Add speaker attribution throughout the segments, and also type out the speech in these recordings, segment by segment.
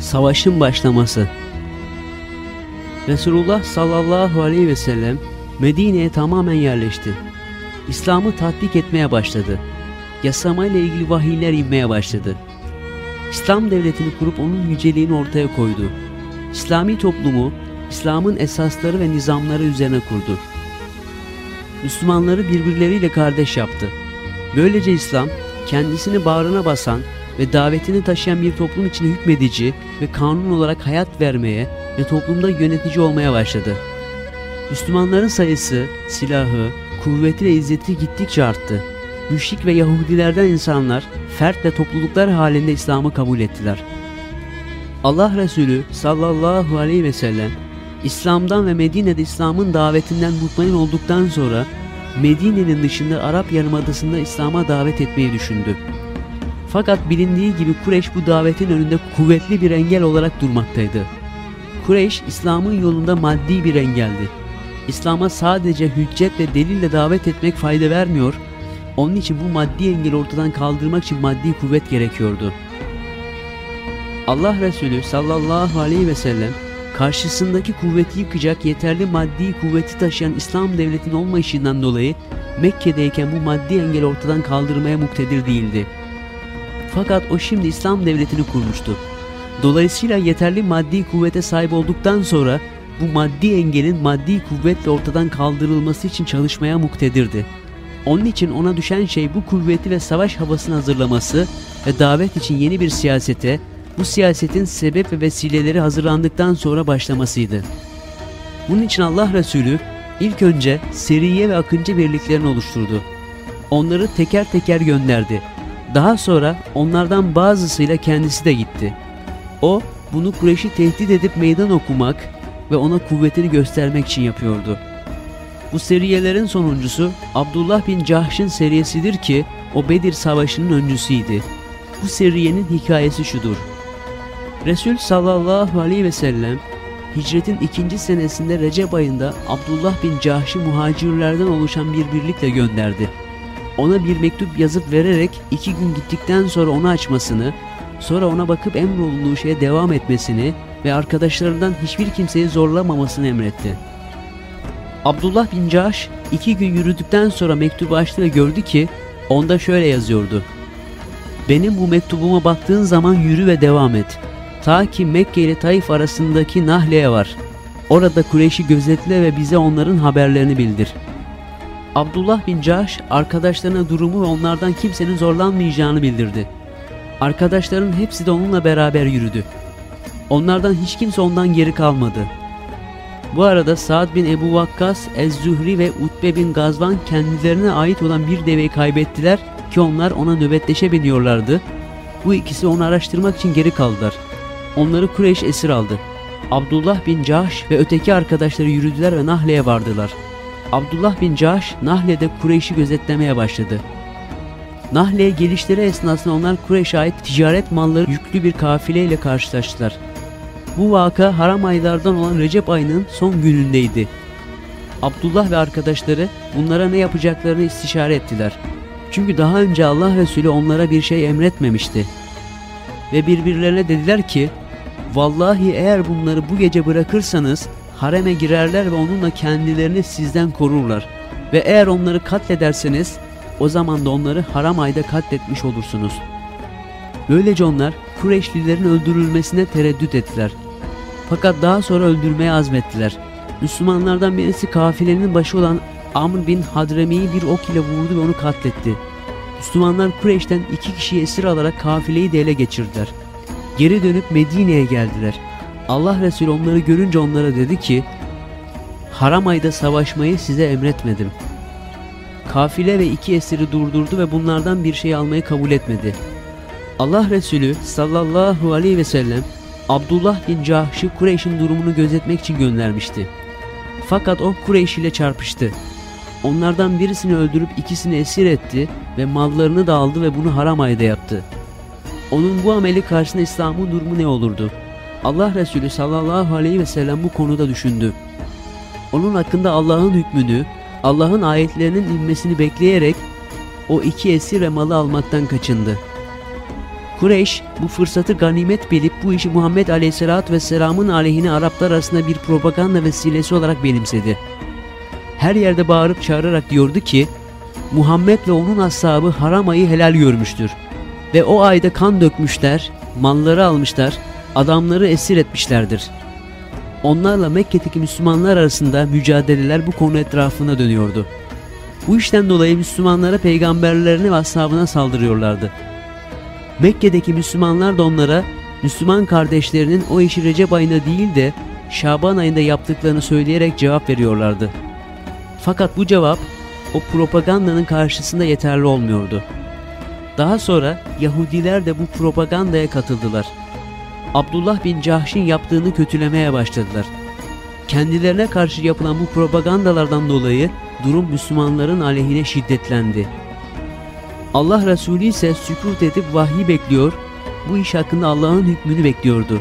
Speaker 1: Savaşın başlaması Resulullah sallallahu aleyhi ve sellem Medine'ye tamamen yerleşti. İslam'ı tatbik etmeye başladı. Yasamayla ilgili vahiyler inmeye başladı. İslam devletini kurup onun yüceliğini ortaya koydu. İslami toplumu, İslam'ın esasları ve nizamları üzerine kurdu. Müslümanları birbirleriyle kardeş yaptı. Böylece İslam, kendisini bağrına basan ve davetini taşıyan bir toplum için hükmedici ve kanun olarak hayat vermeye ve toplumda yönetici olmaya başladı. Müslümanların sayısı, silahı, kuvveti ve izzeti gittikçe arttı. Müşrik ve Yahudilerden insanlar fert ve topluluklar halinde İslam'ı kabul ettiler. Allah Resulü sallallahu aleyhi ve sellem İslam'dan ve Medine'de İslam'ın davetinden mutmain olduktan sonra Medine'nin dışında Arap Yarımadası'nda İslam'a davet etmeyi düşündü. Fakat bilindiği gibi Kureyş bu davetin önünde kuvvetli bir engel olarak durmaktaydı. Kureyş İslam'ın yolunda maddi bir engeldi. İslam'a sadece hüccet ve delille davet etmek fayda vermiyor, onun için bu maddi engeli ortadan kaldırmak için maddi kuvvet gerekiyordu. Allah Resulü sallallahu aleyhi ve sellem karşısındaki kuvveti yıkacak yeterli maddi kuvveti taşıyan İslam devletinin olmayışından dolayı Mekke'deyken bu maddi engeli ortadan kaldırmaya muktedir değildi. Fakat o şimdi İslam devletini kurmuştu. Dolayısıyla yeterli maddi kuvvete sahip olduktan sonra bu maddi engelin maddi kuvvetle ortadan kaldırılması için çalışmaya muktedirdi. Onun için ona düşen şey bu kuvveti ve savaş havasını hazırlaması ve davet için yeni bir siyasete, bu siyasetin sebep ve vesileleri hazırlandıktan sonra başlamasıydı. Bunun için Allah Resulü ilk önce Seriye ve Akıncı birliklerini oluşturdu. Onları teker teker gönderdi. Daha sonra onlardan bazısıyla kendisi de gitti. O bunu Kureyş'i tehdit edip meydan okumak ve ona kuvvetini göstermek için yapıyordu. Bu seriyelerin sonuncusu Abdullah bin Cahş'ın seriyesidir ki o Bedir Savaşı'nın öncüsüydü. Bu seriyenin hikayesi şudur. Resul sallallahu aleyhi ve sellem hicretin ikinci senesinde Recep ayında Abdullah bin Cahş'ı muhacirlerden oluşan bir birlikle gönderdi. Ona bir mektup yazıp vererek iki gün gittikten sonra onu açmasını, sonra ona bakıp emrolunduğu şeye devam etmesini ve arkadaşlarından hiçbir kimseyi zorlamamasını emretti. Abdullah bin Cahş iki gün yürüdükten sonra mektubu açtı ve gördü ki onda şöyle yazıyordu. Benim bu mektubuma baktığın zaman yürü ve devam et. Ta ki Mekke ile Taif arasındaki Nahle'ye var. Orada Kureyş'i gözetle ve bize onların haberlerini bildir. Abdullah bin Cahş arkadaşlarına durumu ve onlardan kimsenin zorlanmayacağını bildirdi. Arkadaşların hepsi de onunla beraber yürüdü. Onlardan hiç kimse ondan geri kalmadı. Bu arada Sa'd bin Ebu Vakkas, Ez-Zühri ve Utbe bin Gazvan kendilerine ait olan bir deveyi kaybettiler ki onlar ona nöbetleşe biniyorlardı. Bu ikisi onu araştırmak için geri kaldılar. Onları Kureyş esir aldı. Abdullah bin Cahş ve öteki arkadaşları yürüdüler ve Nahle'ye vardılar. Abdullah bin Cahş Nahle'de Kureyş'i gözetlemeye başladı. Nahle'ye gelişleri esnasında onlar Kureyş'e ait ticaret malları yüklü bir kafileyle karşılaştılar. Bu vaka haram aylardan olan Recep ayının son günündeydi. Abdullah ve arkadaşları bunlara ne yapacaklarını istişare ettiler. Çünkü daha önce Allah Resulü onlara bir şey emretmemişti. Ve birbirlerine dediler ki, Vallahi eğer bunları bu gece bırakırsanız hareme girerler ve onunla kendilerini sizden korurlar. Ve eğer onları katlederseniz o zaman da onları haram ayda katletmiş olursunuz. Böylece onlar Kureyşlilerin öldürülmesine tereddüt ettiler. Fakat daha sonra öldürmeye azmettiler. Müslümanlardan birisi kafilenin başı olan Amr bin Hadremi'yi bir ok ile vurdu ve onu katletti. Müslümanlar Kureyş'ten iki kişiyi esir alarak kafileyi de ele geçirdiler. Geri dönüp Medine'ye geldiler. Allah Resulü onları görünce onlara dedi ki, Haram ayda savaşmayı size emretmedim. Kafile ve iki esiri durdurdu ve bunlardan bir şey almayı kabul etmedi. Allah Resulü sallallahu aleyhi ve sellem Abdullah bin Cahş'ı Kureyş'in durumunu gözetmek için göndermişti. Fakat o Kureyş ile çarpıştı. Onlardan birisini öldürüp ikisini esir etti ve mallarını da aldı ve bunu haram ayda yaptı. Onun bu ameli karşısında İslam'ın durumu ne olurdu? Allah Resulü sallallahu aleyhi ve sellem bu konuda düşündü. Onun hakkında Allah'ın hükmünü, Allah'ın ayetlerinin inmesini bekleyerek o iki esir ve malı almaktan kaçındı. Kureyş bu fırsatı ganimet bilip bu işi Muhammed Aleyhisselatü Vesselam'ın aleyhine Araplar arasında bir propaganda vesilesi olarak benimsedi. Her yerde bağırıp çağırarak diyordu ki Muhammed ve onun ashabı haram ayı helal görmüştür. Ve o ayda kan dökmüşler, malları almışlar, adamları esir etmişlerdir. Onlarla Mekke'deki Müslümanlar arasında mücadeleler bu konu etrafına dönüyordu. Bu işten dolayı Müslümanlara peygamberlerine ve ashabına saldırıyorlardı. Mekke'deki Müslümanlar da onlara Müslüman kardeşlerinin o işi Recep ayında değil de Şaban ayında yaptıklarını söyleyerek cevap veriyorlardı. Fakat bu cevap o propagandanın karşısında yeterli olmuyordu. Daha sonra Yahudiler de bu propagandaya katıldılar. Abdullah bin Cahş'in yaptığını kötülemeye başladılar. Kendilerine karşı yapılan bu propagandalardan dolayı durum Müslümanların aleyhine şiddetlendi. Allah Resulü ise sükut edip vahyi bekliyor, bu iş hakkında Allah'ın hükmünü bekliyordu.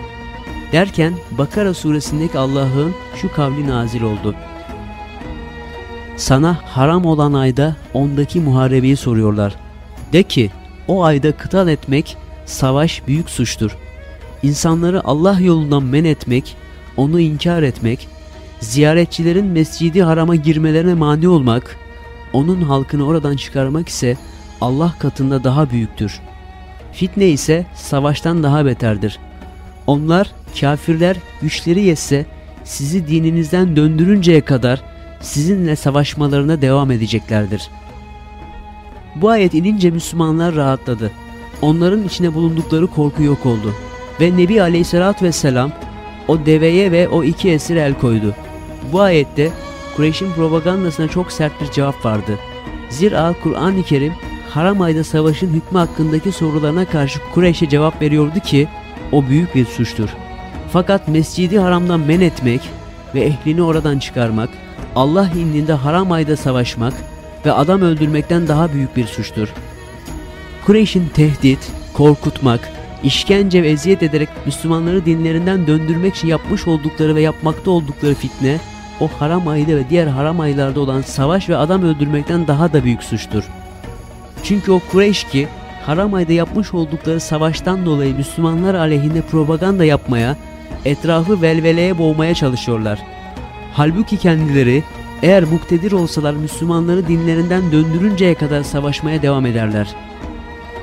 Speaker 1: Derken Bakara suresindeki Allah'ın şu kavli nazil oldu. Sana haram olan ayda ondaki muharebeyi soruyorlar. De ki o ayda kıtal etmek, savaş büyük suçtur. İnsanları Allah yolundan men etmek, onu inkar etmek, ziyaretçilerin mescidi harama girmelerine mani olmak, onun halkını oradan çıkarmak ise Allah katında daha büyüktür. Fitne ise savaştan daha beterdir. Onlar, kafirler güçleri yetse sizi dininizden döndürünceye kadar sizinle savaşmalarına devam edeceklerdir. Bu ayet inince Müslümanlar rahatladı. Onların içine bulundukları korku yok oldu. Ve Nebi Aleyhisselatü Vesselam o deveye ve o iki esire el koydu. Bu ayette Kureyş'in propagandasına çok sert bir cevap vardı. Zira Kur'an-ı Kerim haram ayda savaşın hükmü hakkındaki sorularına karşı Kureyş'e cevap veriyordu ki o büyük bir suçtur. Fakat mescidi haramdan men etmek ve ehlini oradan çıkarmak, Allah indinde haram ayda savaşmak ve adam öldürmekten daha büyük bir suçtur. Kureyş'in tehdit, korkutmak, işkence ve eziyet ederek Müslümanları dinlerinden döndürmek için yapmış oldukları ve yapmakta oldukları fitne, o haram ayda ve diğer haram aylarda olan savaş ve adam öldürmekten daha da büyük suçtur. Çünkü o Kureyş ki haram ayda yapmış oldukları savaştan dolayı Müslümanlar aleyhinde propaganda yapmaya, etrafı velveleye boğmaya çalışıyorlar. Halbuki kendileri eğer muktedir olsalar Müslümanları dinlerinden döndürünceye kadar savaşmaya devam ederler.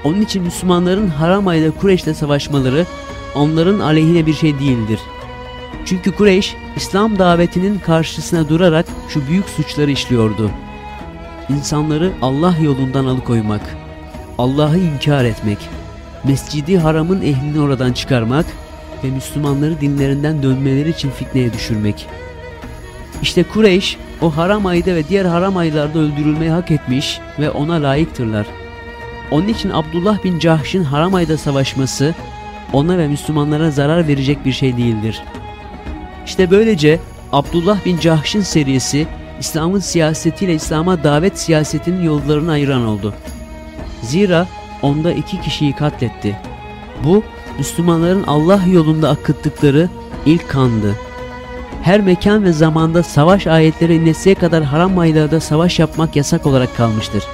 Speaker 1: Onun için Müslümanların haram ayda Kureyş'le savaşmaları onların aleyhine bir şey değildir. Çünkü Kureyş İslam davetinin karşısına durarak şu büyük suçları işliyordu. İnsanları Allah yolundan alıkoymak, Allah'ı inkar etmek, Mescidi Haram'ın ehlini oradan çıkarmak ve Müslümanları dinlerinden dönmeleri için fitneye düşürmek. İşte Kureyş o haram ayda ve diğer haram aylarda öldürülmeyi hak etmiş ve ona layıktırlar. Onun için Abdullah bin Cahş'ın haram ayda savaşması ona ve Müslümanlara zarar verecek bir şey değildir. İşte böylece Abdullah bin Cahş'ın serisi İslam'ın siyasetiyle İslam'a davet siyasetinin yollarını ayıran oldu. Zira onda iki kişiyi katletti. Bu Müslümanların Allah yolunda akıttıkları ilk kandı. Her mekan ve zamanda savaş ayetleri inesiye kadar haram aylarda savaş yapmak yasak olarak kalmıştır.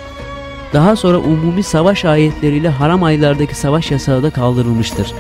Speaker 1: Daha sonra umumi savaş ayetleriyle haram aylardaki savaş yasağı da kaldırılmıştır.